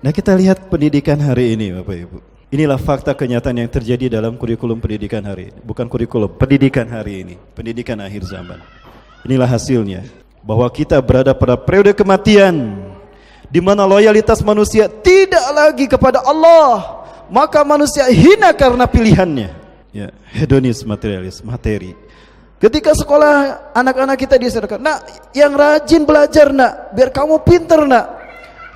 Nah kita lihat pendidikan hari ini Bapak Ibu. Inilah fakta kenyataan yang terjadi dalam kurikulum pendidikan hari ini. Bukan kurikulum, pendidikan hari ini. Pendidikan akhir zaman. Inilah hasilnya. Bahwa kita berada pada periode kematian. Di mana loyalitas manusia tidak lagi kepada Allah. Maka manusia hina karena pilihannya. Ya, hedonis materialis, materi. Ketika sekolah anak-anak kita diserahkan, nak yang rajin belajar nak, biar kamu pinter nak.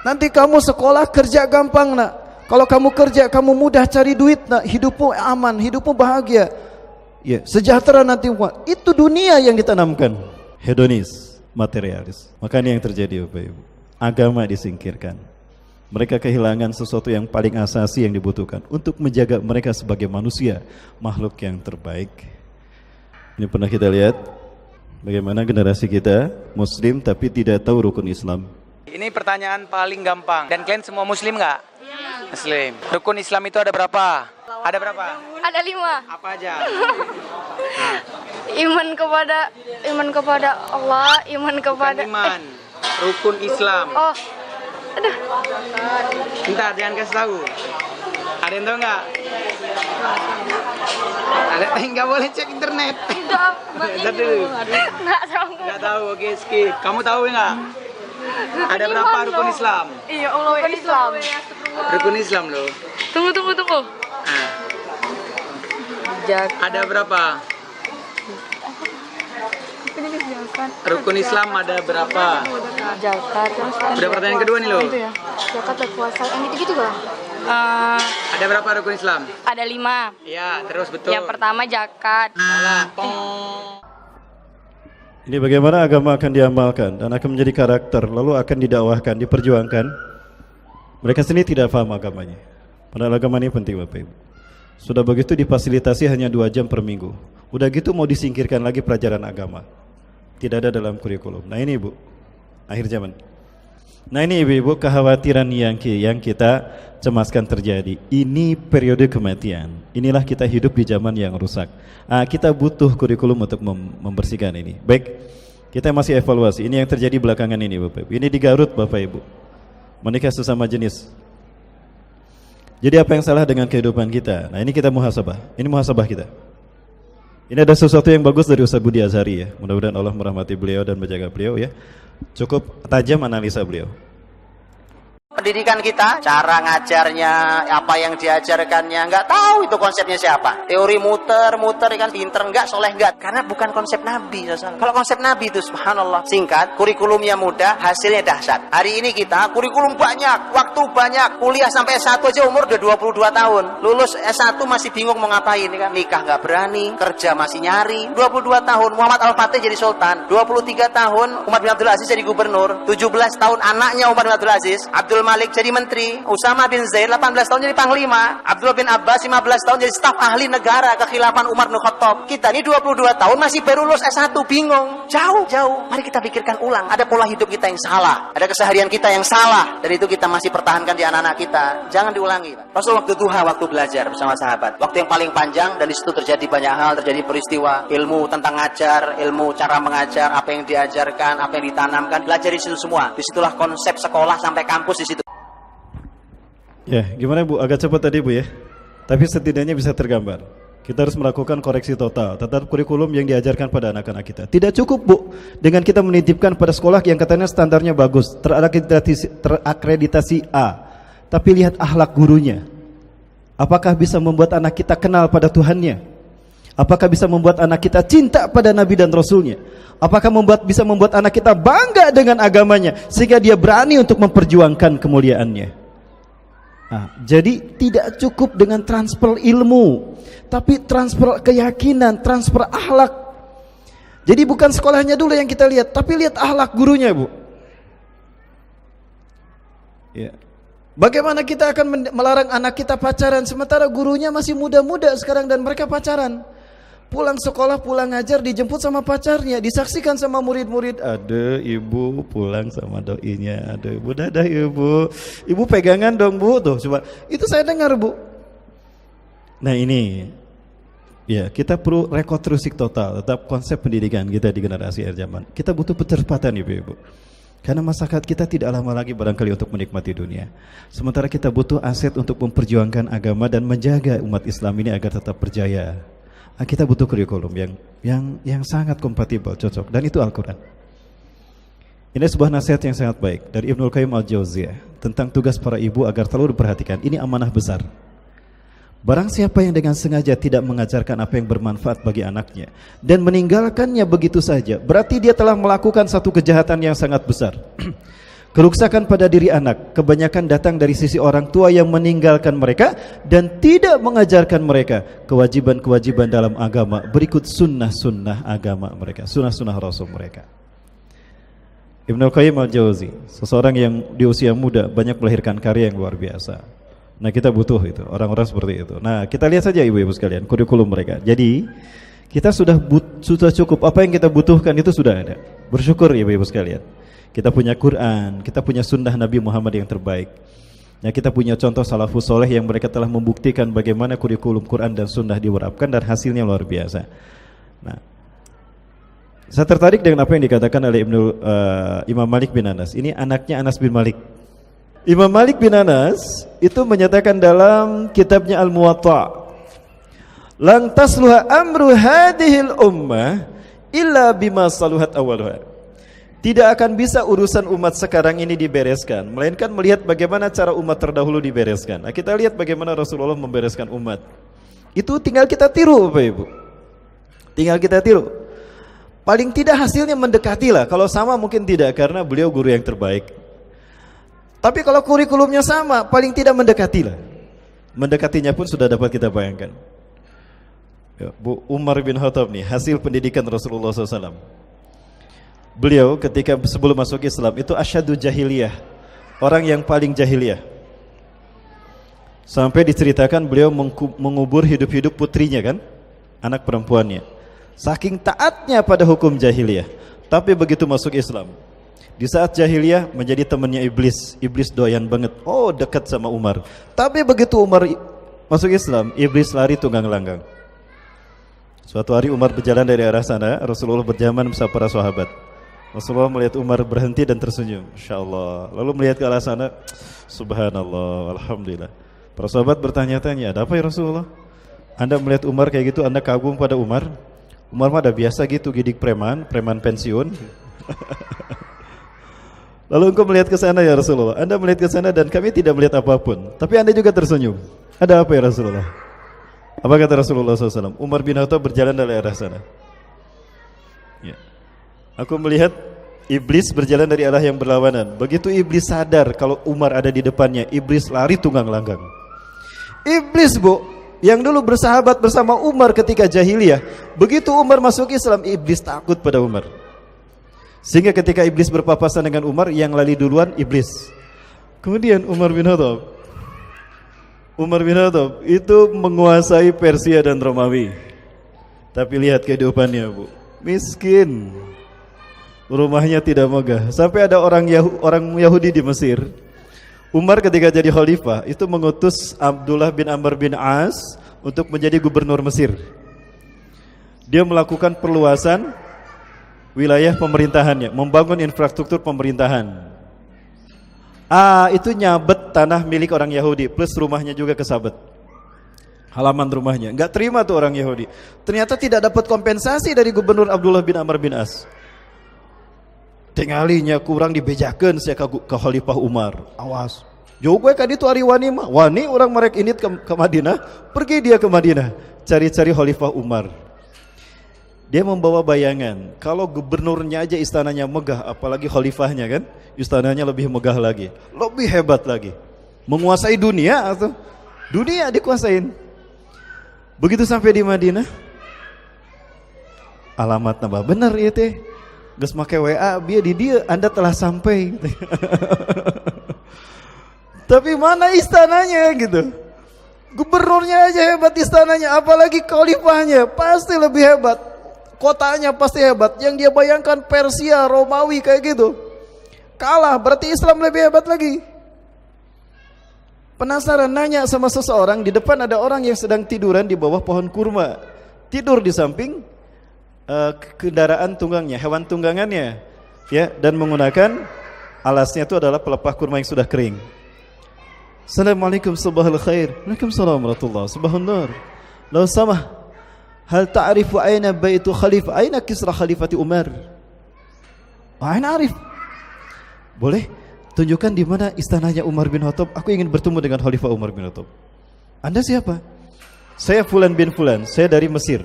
Nanti kamu sekolah kerja gampang nak. Kalau kamu kerja, kamu mudah cari duit, nak hidupmu aman, hidupmu bahagia. Ya, sejahtera nanti itu dunia yang ditanamkan. Hedonis, materialis. Makanya yang terjadi Bapak Ibu. Agama disingkirkan. Mereka kehilangan sesuatu yang paling asasi yang dibutuhkan untuk menjaga mereka sebagai manusia, makhluk yang terbaik. Ini pernah kita lihat bagaimana generasi kita muslim tapi tidak tahu rukun Islam. Ini pertanyaan paling gampang. Dan kalian semua muslim nggak? Muslim. Rukun Islam itu ada berapa? Ada berapa? Ada lima. Apa aja? Iman kepada iman kepada Allah, iman kepada Bukan iman. Rukun Islam. Oh, aduh, Bentar, jangan kasih tahu. Ada yang tahu nggak? Ada nggak boleh cek internet. tidak. Nggak tahu. Nggak tahu, oke skip. Kamu tahu nggak? Ada berapa rukun Islam? Iya, Allah Islam. Rukun Islam loh. Tunggu, tunggu, tunggu. Nah, Jak ada berapa? Rukun Islam ada berapa? zakat terus Udah pertanyaan kedua nih loh. zakat dan puasa yang gitu-gitu kan? Ada berapa rukun Islam? ada lima. Iya, terus betul. Yang pertama zakat. Salah. Pong. Ini bagaimana agama akan diamalkan dan akan menjadi karakter, lalu akan didakwahkan, diperjuangkan. Mereka sendiri tidak paham agamanya. Padahal agama ini penting Bapak Ibu. Sudah begitu difasilitasi hanya dua jam per minggu. Udah gitu mau disingkirkan lagi pelajaran agama. Tidak ada dalam kurikulum. Nah ini Ibu, akhir zaman. Nah ini ibu-ibu kekhawatiran yang yang kita cemaskan terjadi. Ini periode kematian. Inilah kita hidup di zaman yang rusak. Ah, kita butuh kurikulum untuk mem- membersihkan ini. Baik, kita masih evaluasi. Ini yang terjadi belakangan ini Bapak Ibu. Ini di Garut Bapak Ibu. Menikah sesama jenis. Jadi apa yang salah dengan kehidupan kita? Nah ini kita muhasabah. Ini muhasabah kita. Ini ada sesuatu yang bagus dari Ustaz Budi Azhari ya. Mudah-mudahan Allah merahmati beliau dan menjaga beliau ya. Cukup tajam analisa beliau. Pendidikan kita, cara ngajarnya, apa yang diajarkannya, nggak tahu itu konsepnya siapa. Teori muter, muter kan pinter nggak, soleh nggak, karena bukan konsep Nabi. Kalau konsep Nabi itu, subhanallah, singkat, kurikulumnya mudah, hasilnya dahsyat. Hari ini kita kurikulum banyak, waktu banyak, kuliah sampai S1 aja umur udah 22 tahun, lulus S1 masih bingung mau ngapain, kan? nikah nggak berani, kerja masih nyari. 22 tahun Muhammad Al Fatih jadi sultan, 23 tahun Umar bin Abdul Aziz jadi gubernur, 17 tahun anaknya Umar bin Abdul Aziz, Abdul Malik jadi menteri, Usama bin Zaid 18 tahun jadi panglima, Abdullah bin Abbas 15 tahun jadi staf ahli negara kekhilafan Umar bin Khattab. Kita ini 22 tahun masih baru lulus S1 bingung. Jauh, jauh. Mari kita pikirkan ulang. Ada pola hidup kita yang salah, ada keseharian kita yang salah. Dan itu kita masih pertahankan di anak-anak kita. Jangan diulangi. Pak. Rasul waktu duha waktu belajar bersama sahabat. Waktu yang paling panjang dan di situ terjadi banyak hal, terjadi peristiwa, ilmu tentang ngajar, ilmu cara mengajar, apa yang diajarkan, apa yang ditanamkan, belajar di situ semua. Di situlah konsep sekolah sampai kampus di situ. Ya, gimana Bu? Agak cepat tadi Bu ya. Tapi setidaknya bisa tergambar. Kita harus melakukan koreksi total terhadap kurikulum yang diajarkan pada anak-anak kita. Tidak cukup Bu dengan kita menitipkan pada sekolah yang katanya standarnya bagus, terakreditasi, terakreditasi A. Tapi lihat akhlak gurunya. Apakah bisa membuat anak kita kenal pada Tuhannya? Apakah bisa membuat anak kita cinta pada Nabi dan Rasulnya? Apakah membuat bisa membuat anak kita bangga dengan agamanya sehingga dia berani untuk memperjuangkan kemuliaannya? Nah, jadi tidak cukup dengan transfer ilmu, tapi transfer keyakinan, transfer akhlak. Jadi bukan sekolahnya dulu yang kita lihat, tapi lihat akhlak gurunya, Bu. Ya. Bagaimana kita akan melarang anak kita pacaran sementara gurunya masih muda-muda sekarang dan mereka pacaran? Pulang sekolah, pulang ngajar, dijemput sama pacarnya, disaksikan sama murid-murid. Ada ibu pulang sama doinya, ada ibu dadah ibu, ibu pegangan dong bu, tuh coba. Itu saya dengar bu. Nah ini, ya kita perlu rekonstruksi total tetap konsep pendidikan kita di generasi akhir zaman. Kita butuh percepatan ibu-ibu. Karena masyarakat kita tidak lama lagi barangkali untuk menikmati dunia. Sementara kita butuh aset untuk memperjuangkan agama dan menjaga umat Islam ini agar tetap berjaya. Ah, kita butuh kurikulum yang yang yang sangat kompatibel, cocok dan itu Al-Qur'an. Ini sebuah nasihat yang sangat baik dari Ibnul Qayyim Al-Jauziyah tentang tugas para ibu agar selalu diperhatikan. Ini amanah besar. Barang siapa yang dengan sengaja tidak mengajarkan apa yang bermanfaat bagi anaknya dan meninggalkannya begitu saja, berarti dia telah melakukan satu kejahatan yang sangat besar. Kerusakan pada diri anak kebanyakan datang dari sisi orang tua yang meninggalkan mereka dan tidak mengajarkan mereka kewajiban-kewajiban dalam agama berikut sunnah-sunnah agama mereka, sunnah-sunnah rasul mereka. Ibnu Qayyim al-Jauzi, seseorang yang di usia muda banyak melahirkan karya yang luar biasa. Nah kita butuh itu, orang-orang seperti itu. Nah kita lihat saja ibu-ibu sekalian, kurikulum mereka. Jadi kita sudah sudah cukup, apa yang kita butuhkan itu sudah ada. Bersyukur ibu-ibu sekalian. Kita punya Quran, kita punya sunnah Nabi Muhammad yang terbaik. Nah kita punya contoh salafus soleh yang mereka telah membuktikan bagaimana kurikulum Quran dan sunnah diwarapkan dan hasilnya luar biasa. Nah, saya tertarik dengan apa yang dikatakan oleh Ibnu uh, Imam Malik bin Anas. Ini anaknya Anas bin Malik. Imam Malik bin Anas itu menyatakan dalam kitabnya Al-Muwatta, "Lang tasluha amru hadhil ummah illa bima saluhat awalha." Tidak akan bisa urusan umat sekarang ini dibereskan, melainkan melihat bagaimana cara umat terdahulu dibereskan. Nah, kita lihat bagaimana Rasulullah membereskan umat. Itu tinggal kita tiru, Bapak Ibu. Tinggal kita tiru. Paling tidak hasilnya mendekati lah. Kalau sama mungkin tidak karena beliau guru yang terbaik. Tapi kalau kurikulumnya sama, paling tidak mendekati lah. Mendekatinya pun sudah dapat kita bayangkan. Ya, Bu Umar bin Khattab nih, hasil pendidikan Rasulullah SAW. Beliau ketika sebelum masuk Islam itu asyadu jahiliyah. Orang yang paling jahiliyah. Sampai diceritakan beliau mengubur hidup-hidup putrinya kan, anak perempuannya. Saking taatnya pada hukum jahiliyah. Tapi begitu masuk Islam, di saat jahiliyah menjadi temannya iblis. Iblis doyan banget. Oh, dekat sama Umar. Tapi begitu Umar masuk Islam, iblis lari tunggang langgang. Suatu hari Umar berjalan dari arah sana, Rasulullah berjaman bersama para sahabat. Rasulullah melihat Umar berhenti dan tersenyum. Insya Allah. Lalu melihat ke arah sana, Subhanallah, Alhamdulillah. Para sahabat bertanya-tanya, ada apa ya Rasulullah? Anda melihat Umar kayak gitu, Anda kagum pada Umar? Umar mah ada biasa gitu gidik preman, preman pensiun. Lalu engkau melihat ke sana ya Rasulullah. Anda melihat ke sana dan kami tidak melihat apa pun. Tapi Anda juga tersenyum. Ada apa ya Rasulullah? Apa kata Rasulullah SAW? Umar bin Khattab berjalan dari arah sana. Ya. Aku melihat iblis berjalan dari arah yang berlawanan. Begitu iblis sadar kalau Umar ada di depannya, iblis lari tunggang langgang. Iblis bu, yang dulu bersahabat bersama Umar ketika jahiliyah. Begitu Umar masuk Islam, iblis takut pada Umar. Sehingga ketika iblis berpapasan dengan Umar, yang lali duluan iblis. Kemudian Umar bin Khattab Umar bin Khattab itu menguasai Persia dan Romawi. Tapi lihat kehidupannya, Bu. Miskin. Rumahnya tidak megah. Sampai ada orang Yahu, orang Yahudi di Mesir Umar ketika jadi khalifah itu mengutus Abdullah bin Amr bin As untuk menjadi gubernur Mesir. Dia melakukan perluasan wilayah pemerintahannya, membangun infrastruktur pemerintahan. Ah, itu nyabet tanah milik orang Yahudi plus rumahnya juga kesabet. Halaman rumahnya. Enggak terima tuh orang Yahudi. Ternyata tidak dapat kompensasi dari gubernur Abdullah bin Amr bin As. Tingalinya kurang dibejakan saya ke, ke Khalifah Umar. Awas. Jauh gue kan itu hari wani mah. Wani orang merek ini ke, ke Madinah. Pergi dia ke Madinah. Cari-cari Khalifah Umar. Dia membawa bayangan. Kalau gubernurnya aja istananya megah. Apalagi khalifahnya kan. Istananya lebih megah lagi. Lebih hebat lagi. Menguasai dunia atau. Dunia dikuasain. Begitu sampai di Madinah. Alamat nambah benar ya teh Gus make WA, biar di dia Anda telah sampai. Tapi mana istananya gitu? Gubernurnya aja hebat istananya, apalagi khalifahnya pasti lebih hebat. Kotanya pasti hebat. Yang dia bayangkan Persia, Romawi kayak gitu. Kalah, berarti Islam lebih hebat lagi. Penasaran nanya sama seseorang, di depan ada orang yang sedang tiduran di bawah pohon kurma. Tidur di samping uh, kendaraan tunggangnya, hewan tunggangannya, ya, dan menggunakan Alasnya itu adalah pelepah kurma yang sudah kering. Assalamualaikum sabahal khair. Waalaikumsalam warahmatullahi Sabahun nur. Lau samah. Hal ta'rifu aina baitu khalifah? Aina kisra khalifati Umar? Aina arif. Boleh tunjukkan di mana istananya Umar bin Khattab? Aku ingin bertemu dengan Khalifah Umar bin Khattab. Anda siapa? Saya Fulan bin Fulan, saya dari Mesir.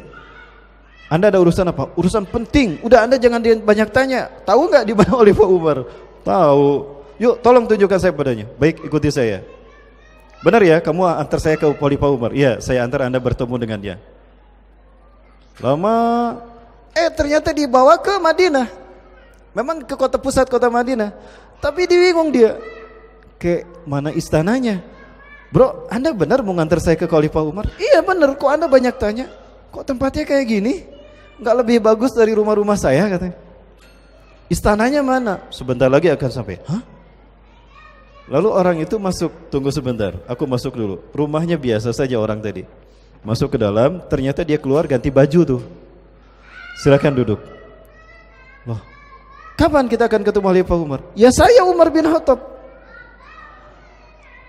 Anda ada urusan apa? Urusan penting. Udah Anda jangan banyak tanya. Tahu nggak di mana Khalifah Umar? Tahu. Yuk, tolong tunjukkan saya padanya. Baik, ikuti saya. Benar ya, kamu antar saya ke Khalifah Umar. Iya, saya antar Anda bertemu dengan dia. Lama, eh ternyata dibawa ke Madinah. Memang ke kota pusat kota Madinah. Tapi dibingung dia. Ke mana istananya? Bro, Anda benar mau ngantar saya ke Khalifah Umar? Iya benar, kok Anda banyak tanya? Kok tempatnya kayak gini? Enggak lebih bagus dari rumah-rumah saya katanya. Istananya mana? Sebentar lagi akan sampai. Hah? Lalu orang itu masuk, tunggu sebentar, aku masuk dulu. Rumahnya biasa saja orang tadi. Masuk ke dalam, ternyata dia keluar ganti baju tuh. Silakan duduk. Loh, kapan kita akan ketemu Khalifah Umar? Ya saya Umar bin Khattab.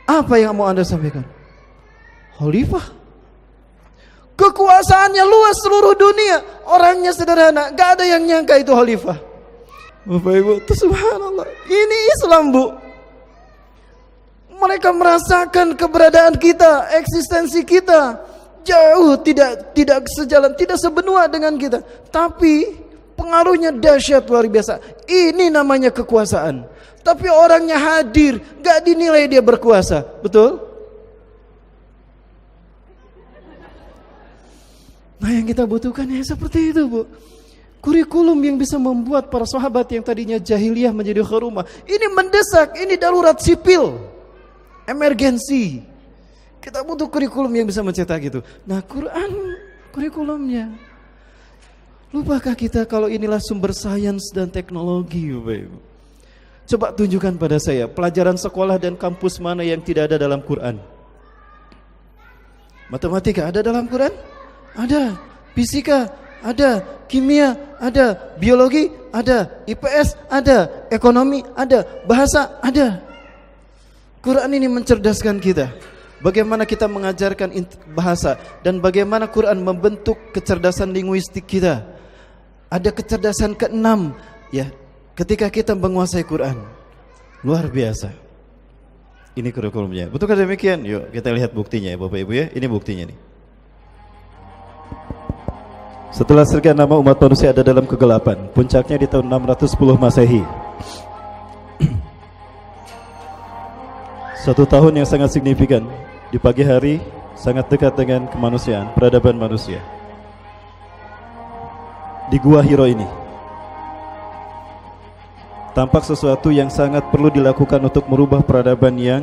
Apa yang mau anda sampaikan? Khalifah. Kekuasaannya luas seluruh dunia. Orangnya sederhana. Gak ada yang nyangka itu Khalifah. Bapak Ibu, itu subhanallah. Ini Islam bu. Mereka merasakan keberadaan kita, eksistensi kita jauh tidak tidak sejalan, tidak sebenua dengan kita. Tapi pengaruhnya dahsyat luar biasa. Ini namanya kekuasaan. Tapi orangnya hadir, gak dinilai dia berkuasa, betul? Nah yang kita butuhkan ya seperti itu bu. Kurikulum yang bisa membuat para sahabat yang tadinya jahiliyah menjadi kharumah. Ini mendesak, ini darurat sipil emergensi. Kita butuh kurikulum yang bisa mencetak gitu. Nah, Quran kurikulumnya. Lupakah kita kalau inilah sumber sains dan teknologi, Bapak? Coba tunjukkan pada saya pelajaran sekolah dan kampus mana yang tidak ada dalam Quran. Matematika ada dalam Quran? Ada. Fisika ada. Kimia ada. Biologi ada. IPS ada. Ekonomi ada. Bahasa ada. Quran ini mencerdaskan kita. Bagaimana kita mengajarkan bahasa dan bagaimana Quran membentuk kecerdasan linguistik kita. Ada kecerdasan keenam ya ketika kita menguasai Quran. Luar biasa. Ini kurikulumnya. Betul demikian? Yuk kita lihat buktinya ya Bapak Ibu ya. Ini buktinya nih. Setelah sekian nama umat manusia ada dalam kegelapan, puncaknya di tahun 610 Masehi. Satu tahun yang sangat signifikan di pagi hari sangat dekat dengan kemanusiaan, peradaban manusia. Di Gua Hiro ini tampak sesuatu yang sangat perlu dilakukan untuk merubah peradaban yang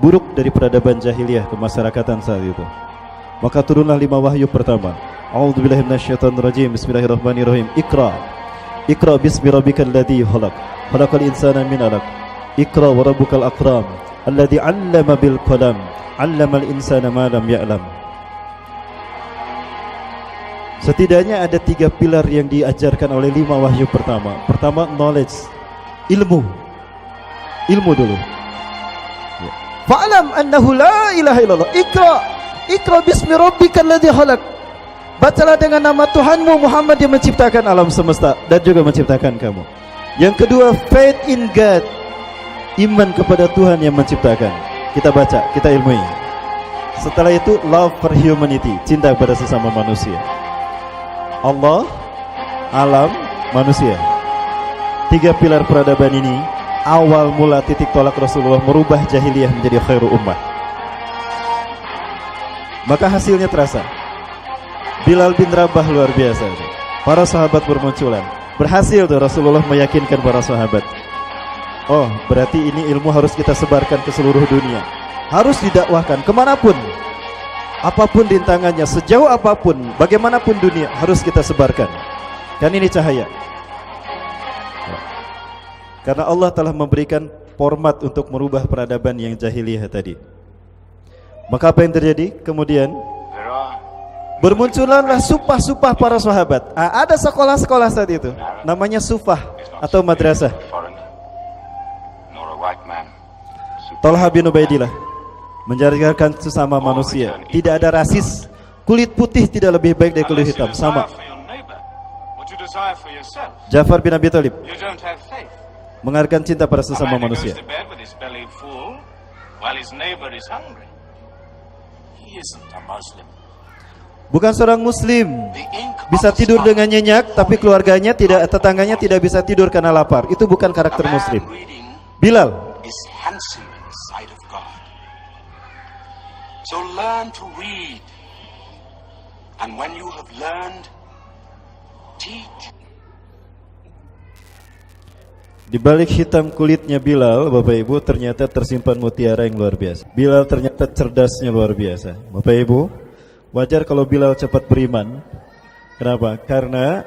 buruk dari peradaban jahiliyah kemasyarakatan saat itu. Maka turunlah lima wahyu pertama. A'udzubillahi minasyaitonirrajim. Bismillahirrahmanirrahim. Iqra. Iqra bismi rabbikal ladzi khalaq. Khalaqal insana min 'alaq. Iqra wa rabbukal akram alladhi 'allama bil qalam 'allamal insana ma lam ya'lam Setidaknya ada tiga pilar yang diajarkan oleh lima wahyu pertama. Pertama knowledge, ilmu, ilmu dulu. Ya. Fa'lam annahu la ilaha illallah. Ikra, ikra bismi rabbikal ladzi khalaq. Bacalah dengan nama Tuhanmu Muhammad yang menciptakan alam semesta dan juga menciptakan kamu. Yang kedua faith in God iman kepada Tuhan yang menciptakan. Kita baca, kita ilmui. Setelah itu love for humanity, cinta kepada sesama manusia. Allah, alam, manusia. Tiga pilar peradaban ini awal mula titik tolak Rasulullah merubah jahiliyah menjadi khairu ummah. Maka hasilnya terasa. Bilal bin Rabah luar biasa. Para sahabat bermunculan. Berhasil tuh Rasulullah meyakinkan para sahabat Oh, berarti ini ilmu harus kita sebarkan ke seluruh dunia. Harus didakwahkan ke mana pun. Apa pun rintangannya, sejauh apa pun, bagaimanapun dunia, harus kita sebarkan. Kan ini cahaya. Karena Allah telah memberikan format untuk merubah peradaban yang jahiliyah tadi. Maka apa yang terjadi? Kemudian bermunculanlah supah-supah para sahabat. Ah, ada sekolah-sekolah saat itu, namanya sufah atau madrasah. Tolha bin Ubaidillah menjadikan sesama manusia. Tidak ada rasis. Kulit putih tidak lebih baik dari kulit hitam, sama. Jafar bin Abi Thalib mengarahkan cinta pada sesama manusia. Bukan seorang muslim bisa tidur dengan nyenyak tapi keluarganya tidak tetangganya tidak bisa tidur karena lapar. Itu bukan karakter muslim. Bilal So learn to read. And when you have learned, teach. Di balik hitam kulitnya Bilal, Bapak Ibu, ternyata tersimpan mutiara yang luar biasa. Bilal ternyata cerdasnya luar biasa. Bapak Ibu, wajar kalau Bilal cepat beriman. Kenapa? Karena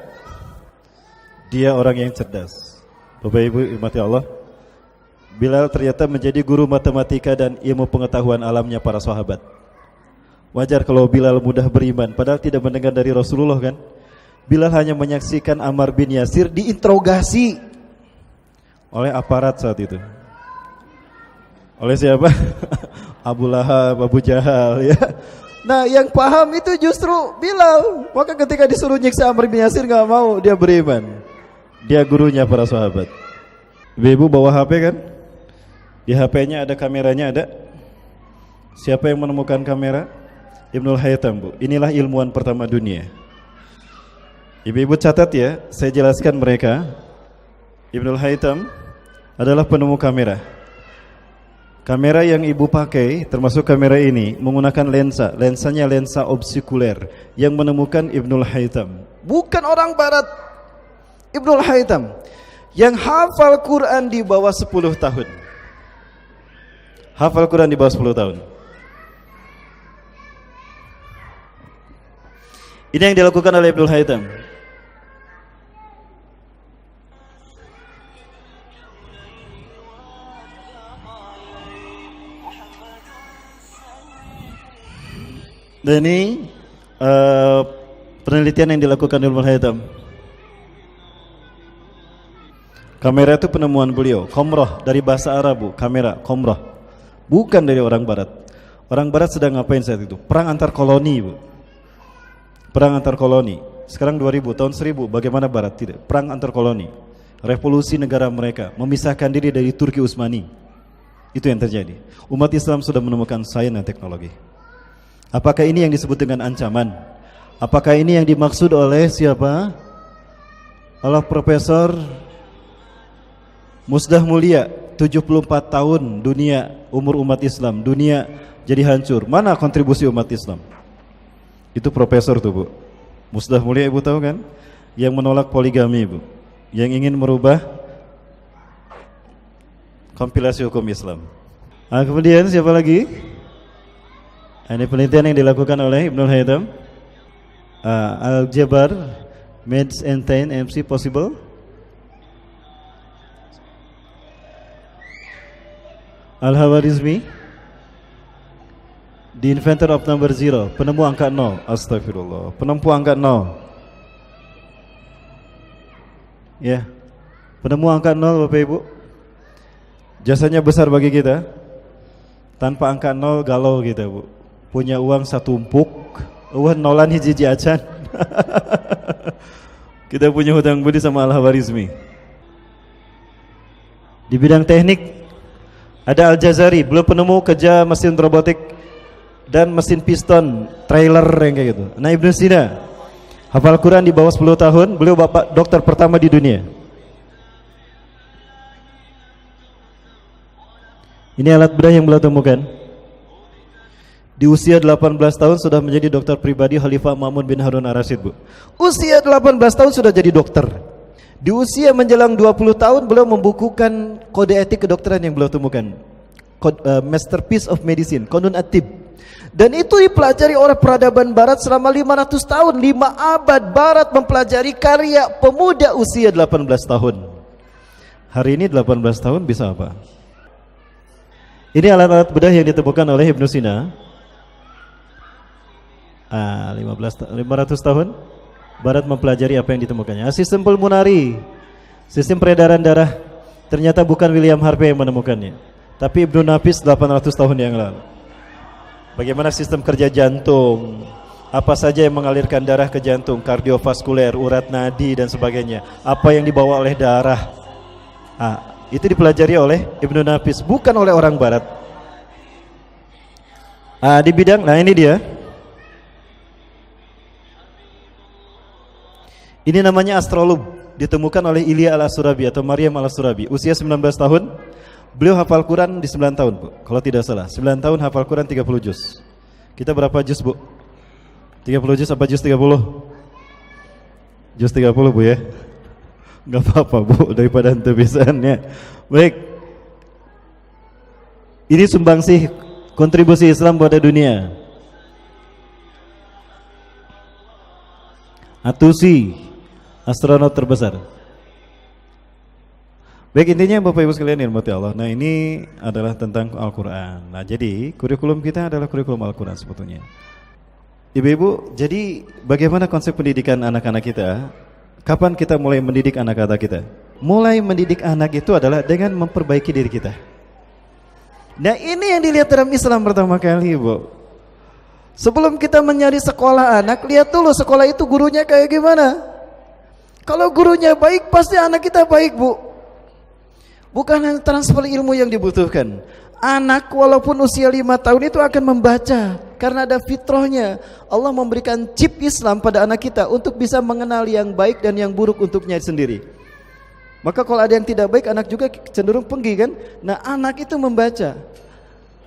dia orang yang cerdas. Bapak Ibu, mati Allah. Bilal ternyata menjadi guru matematika dan ilmu pengetahuan alamnya para sahabat. Wajar kalau Bilal mudah beriman, padahal tidak mendengar dari Rasulullah kan? Bilal hanya menyaksikan Ammar bin Yasir diinterogasi oleh aparat saat itu. Oleh siapa? Abu Lahab, Abu Jahal ya. Nah yang paham itu justru Bilal. Maka ketika disuruh nyiksa Ammar bin Yasir nggak mau, dia beriman. Dia gurunya para sahabat. Ibu bawa HP kan? Di HP-nya ada kameranya ada. Siapa yang menemukan kamera? Ibnul Haytham Bu. Inilah ilmuwan pertama dunia. Ibu-ibu catat ya, saya jelaskan mereka. Ibnul Haytham adalah penemu kamera. Kamera yang ibu pakai, termasuk kamera ini, menggunakan lensa. Lensanya lensa obsikuler yang menemukan Ibnul Haytham. Bukan orang barat. Ibnul Haytham yang hafal Quran di bawah 10 tahun hafal Quran di bawah 10 tahun. Ini yang dilakukan oleh Ibnu Haytham. Dan ini uh, penelitian yang dilakukan Ibnu Haytham. Kamera itu penemuan beliau, komroh dari bahasa Arab, kamera, komroh. Bukan dari orang barat. Orang barat sedang ngapain saat itu? Perang antar koloni, Bu. Perang antar koloni. Sekarang 2000, tahun 1000, bagaimana barat? Tidak. Perang antar koloni. Revolusi negara mereka, memisahkan diri dari Turki Utsmani. Itu yang terjadi. Umat Islam sudah menemukan sains dan teknologi. Apakah ini yang disebut dengan ancaman? Apakah ini yang dimaksud oleh siapa? Oleh Profesor Musdah Mulia 74 tahun dunia umur umat Islam, dunia jadi hancur. Mana kontribusi umat Islam? Itu profesor tuh, Bu. Musdah Mulia Ibu tahu kan? Yang menolak poligami, Bu. Yang ingin merubah kompilasi hukum Islam. Nah, kemudian siapa lagi? Ini penelitian yang dilakukan oleh Ibnu Haytham. Uh, Al-Jabar, Meds and Tain MC Possible. Al-Hawarizmi The inventor of number zero Penemu angka nol Astagfirullah Penemu angka nol Ya yeah. Penemu angka nol Bapak Ibu Jasanya besar bagi kita Tanpa angka nol galau kita Bu Punya uang satu umpuk Uang nolan hiji acan Kita punya hutang budi sama Al-Hawarizmi Di bidang teknik ada Al-Jazari, belum penemu kerja mesin robotik dan mesin piston trailer yang kayak gitu. Nah Ibnu Sina, hafal Quran di bawah 10 tahun, beliau bapak dokter pertama di dunia. Ini alat bedah yang beliau temukan. Di usia 18 tahun sudah menjadi dokter pribadi Khalifah Mahmud bin Harun Ar-Rasyid, Bu. Usia 18 tahun sudah jadi dokter. Di usia menjelang 20 tahun beliau membukukan kode etik kedokteran yang beliau temukan. Uh, Masterpiece of Medicine, Konun Atib. Dan itu dipelajari oleh peradaban barat selama 500 tahun, 5 abad barat mempelajari karya pemuda usia 18 tahun. Hari ini 18 tahun bisa apa? Ini alat-alat bedah yang ditemukan oleh Ibnu Sina. Ah, 15 500 tahun. Barat mempelajari apa yang ditemukannya. Sistem pulmonari, sistem peredaran darah. Ternyata bukan William Harvey yang menemukannya. Tapi Ibnu Nafis 800 tahun yang lalu. Bagaimana sistem kerja jantung? Apa saja yang mengalirkan darah ke jantung, kardiovaskuler, urat nadi dan sebagainya. Apa yang dibawa oleh darah? Ah, itu dipelajari oleh Ibnu Nafis, bukan oleh orang barat. Ah, di bidang, nah ini dia. Ini namanya astrolog, ditemukan oleh Ilya al-Surabi atau Maryam al-Surabi, usia 19 tahun. Beliau hafal Quran di 9 tahun, Bu. Kalau tidak salah, 9 tahun hafal Quran 30 juz. Kita berapa juz, Bu? 30 juz apa juz 30? Juz 30, Bu ya. Enggak apa-apa, Bu, daripada ente bisaannya. Baik. Ini sumbangsih kontribusi Islam pada dunia. Atusi astronot terbesar. Baik intinya Bapak Ibu sekalian yang dirahmati Allah. Nah ini adalah tentang Al-Quran. Nah jadi kurikulum kita adalah kurikulum Al-Quran sebetulnya. Ibu-ibu, jadi bagaimana konsep pendidikan anak-anak kita? Kapan kita mulai mendidik anak-anak kita? Mulai mendidik anak itu adalah dengan memperbaiki diri kita. Nah ini yang dilihat dalam Islam pertama kali Ibu. Sebelum kita mencari sekolah anak, lihat dulu sekolah itu gurunya kayak gimana. Kalau gurunya baik, pasti anak kita baik Bu. Bukan hanya transfer ilmu yang dibutuhkan. Anak walaupun usia lima tahun itu akan membaca karena ada fitrahnya. Allah memberikan chip Islam pada anak kita untuk bisa mengenal yang baik dan yang buruk untuknya sendiri. Maka kalau ada yang tidak baik anak juga cenderung pergi kan? Nah, anak itu membaca.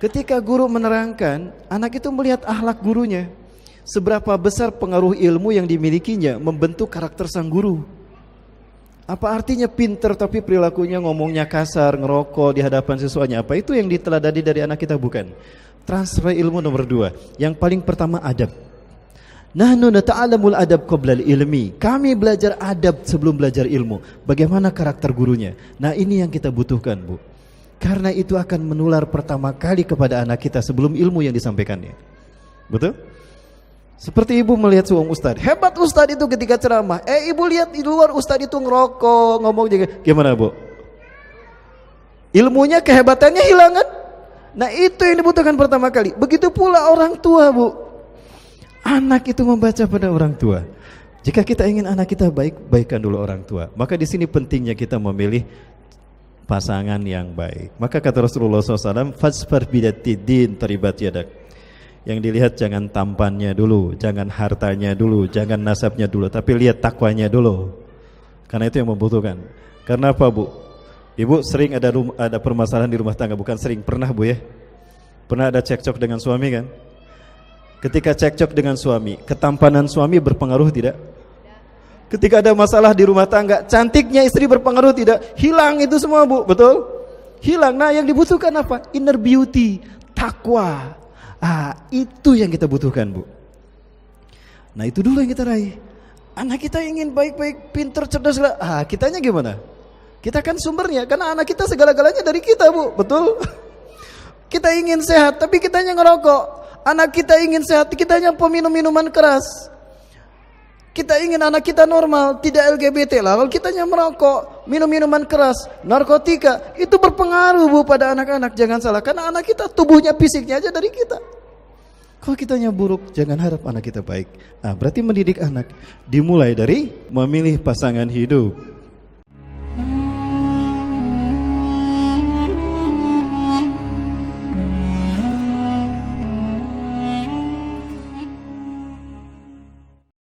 Ketika guru menerangkan, anak itu melihat akhlak gurunya. Seberapa besar pengaruh ilmu yang dimilikinya membentuk karakter sang guru. Apa artinya pinter tapi perilakunya ngomongnya kasar, ngerokok di hadapan siswanya? Apa itu yang diteladani dari anak kita bukan? Transfer ilmu nomor dua. Yang paling pertama adab. Nahnu nata'alamul adab qoblal ilmi. Kami belajar adab sebelum belajar ilmu. Bagaimana karakter gurunya? Nah ini yang kita butuhkan Bu. Karena itu akan menular pertama kali kepada anak kita sebelum ilmu yang disampaikannya. Betul? Seperti ibu melihat seorang ustad. Hebat ustad itu ketika ceramah. Eh ibu lihat di luar ustad itu ngerokok, ngomong juga. Gimana bu? Ilmunya kehebatannya hilang kan? Nah itu yang dibutuhkan pertama kali. Begitu pula orang tua bu. Anak itu membaca pada orang tua. Jika kita ingin anak kita baik, baikkan dulu orang tua. Maka di sini pentingnya kita memilih pasangan yang baik. Maka kata Rasulullah SAW, Fasfar bidatidin teribat yadak. Yang dilihat jangan tampannya dulu, jangan hartanya dulu, jangan nasabnya dulu, tapi lihat takwanya dulu. Karena itu yang membutuhkan. Karena apa bu? Ibu sering ada ada permasalahan di rumah tangga, bukan sering, pernah bu ya? Pernah ada cekcok dengan suami kan? Ketika cekcok dengan suami, ketampanan suami berpengaruh tidak? Ketika ada masalah di rumah tangga, cantiknya istri berpengaruh tidak? Hilang itu semua, Bu. Betul? Hilang. Nah, yang dibutuhkan apa? Inner beauty, takwa. Ah, itu yang kita butuhkan, Bu. Nah, itu dulu yang kita raih. Anak kita ingin baik-baik, pinter, cerdas. Ah, kitanya gimana? Kita kan sumbernya, karena anak kita segala-galanya dari kita, Bu. Betul? Kita ingin sehat, tapi kitanya ngerokok. Anak kita ingin sehat, kitanya peminum minuman keras. Kita ingin anak kita normal, tidak LGBT, lalu kitanya merokok, minum minuman keras, narkotika, itu berpengaruh bu pada anak-anak. Jangan salah, karena anak kita tubuhnya fisiknya aja dari kita. Kalau kitanya buruk, jangan harap anak kita baik. Nah, berarti mendidik anak dimulai dari memilih pasangan hidup.